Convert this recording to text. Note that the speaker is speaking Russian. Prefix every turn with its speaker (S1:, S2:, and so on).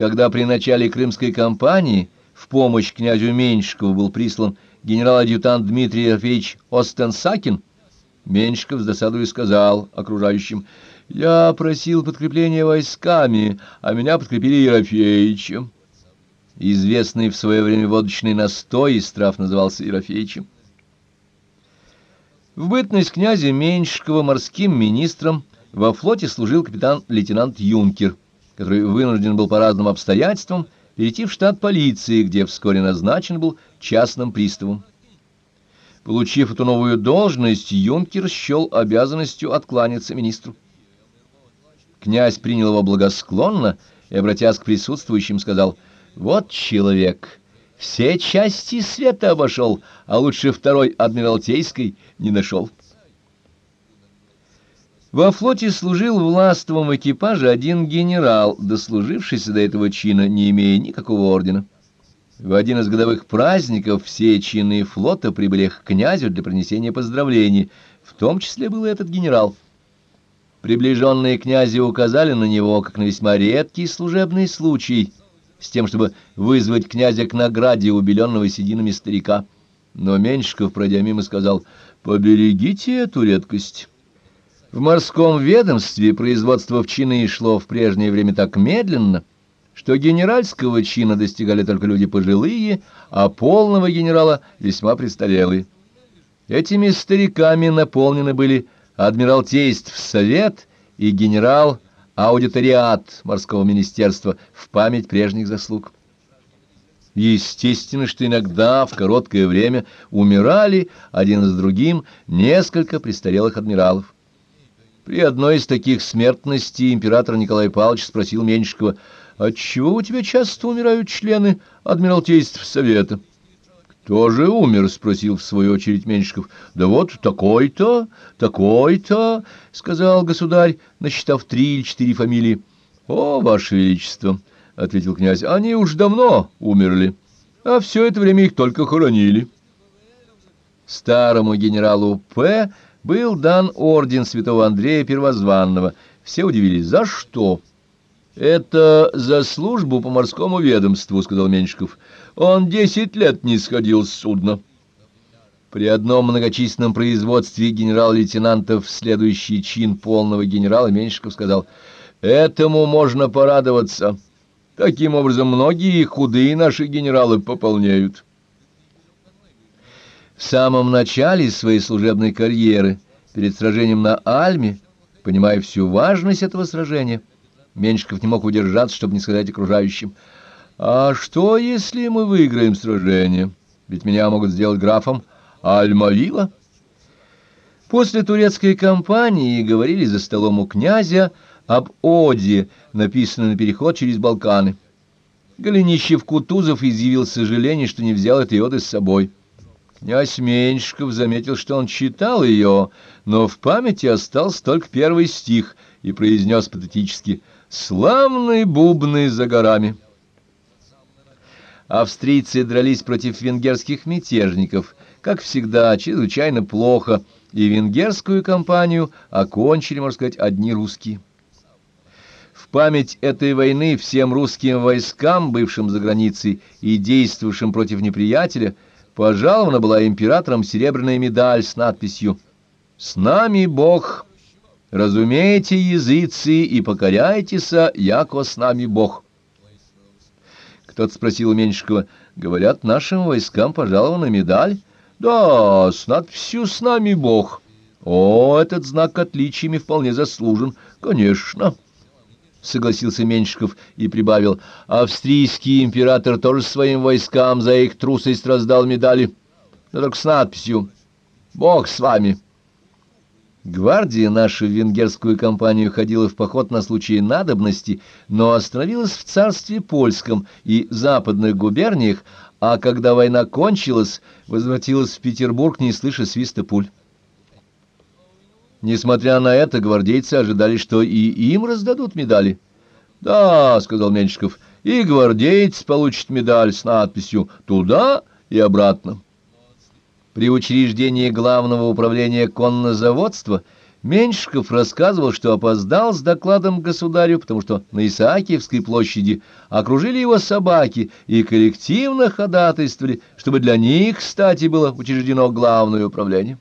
S1: Когда при начале Крымской кампании в помощь князю Меньшикову был прислан генерал-адъютант Дмитрий Ерофеевич Остенсакин, Меньшиков с досадой сказал окружающим, «Я просил подкрепления войсками, а меня подкрепили Ерофеевичем». Известный в свое время водочный настой из трав назывался Ерофеевичем. В бытность князя Меньшикова морским министром во флоте служил капитан-лейтенант Юнкер – который вынужден был по разным обстоятельствам перейти в штат полиции, где вскоре назначен был частным приставом. Получив эту новую должность, юнкер счел обязанностью откланяться министру. Князь принял его благосклонно и, обратясь к присутствующим, сказал, «Вот человек, все части света обошел, а лучше второй Адмиралтейской не нашел». Во флоте служил в ластовом экипаже один генерал, дослужившийся до этого чина, не имея никакого ордена. В один из годовых праздников все чины флота прибыли к князю для принесения поздравлений, в том числе был и этот генерал. Приближенные князя указали на него, как на весьма редкий служебный случай, с тем, чтобы вызвать князя к награде убеленного сединами старика. Но Меньшиков, пройдя мимо, сказал, «Поберегите эту редкость». В морском ведомстве производство в чины шло в прежнее время так медленно, что генеральского чина достигали только люди пожилые, а полного генерала весьма престарелые. Этими стариками наполнены были адмиралтейств совет и генерал аудиториат морского министерства в память прежних заслуг. Естественно, что иногда в короткое время умирали один с другим несколько престарелых адмиралов. При одной из таких смертностей император Николай Павлович спросил Меньшикова, «Отчего у тебя часто умирают члены Адмиралтейств Совета?» «Кто же умер?» — спросил в свою очередь Меньшиков. «Да вот такой-то, такой-то», — сказал государь, насчитав три или четыре фамилии. «О, Ваше Величество!» — ответил князь. «Они уж давно умерли, а все это время их только хоронили». Старому генералу П был дан орден святого Андрея Первозванного. Все удивились, за что? «Это за службу по морскому ведомству», — сказал Меньшиков. «Он десять лет не сходил с судна». При одном многочисленном производстве генерал-лейтенантов следующий чин полного генерала Меньшиков сказал, «Этому можно порадоваться. Таким образом, многие худые наши генералы пополняют». В самом начале своей служебной карьеры, перед сражением на Альме, понимая всю важность этого сражения, Меньшиков не мог удержаться, чтобы не сказать окружающим, «А что, если мы выиграем сражение? Ведь меня могут сделать графом Альмавила». После турецкой кампании говорили за столом у князя об Оде, написанной на переход через Балканы. Голенищев-Кутузов изъявил сожаление, что не взял этой оды с собой. Князь Меньшиков заметил, что он читал ее, но в памяти остался только первый стих и произнес патетически «Славные бубны за горами». Австрийцы дрались против венгерских мятежников, как всегда, чрезвычайно плохо, и венгерскую кампанию окончили, можно сказать, одни русские. В память этой войны всем русским войскам, бывшим за границей и действовавшим против неприятеля, пожалована была императором серебряная медаль с надписью «С нами Бог! Разумеете, языцы, и покоряйтеся, яко с нами Бог!» Кто-то спросил Меньшикова, «Говорят, нашим войскам пожалована медаль?» «Да, с надписью «С нами Бог». «О, этот знак отличиями вполне заслужен, конечно!» — согласился Меньшиков и прибавил. «Австрийский император тоже своим войскам за их трусость раздал медали, но только с надписью «Бог с вами». Гвардия наша в венгерскую кампанию ходила в поход на случай надобности, но остановилась в царстве польском и западных губерниях, а когда война кончилась, возвратилась в Петербург, не слыша свиста пуль. Несмотря на это, гвардейцы ожидали, что и им раздадут медали. «Да», — сказал Меньшиков, — «и гвардейец получит медаль с надписью «Туда и обратно». При учреждении главного управления коннозаводства Меньшиков рассказывал, что опоздал с докладом государю, потому что на Исаакиевской площади окружили его собаки и коллективно ходатайствовали, чтобы для них, кстати, было учреждено главное управление.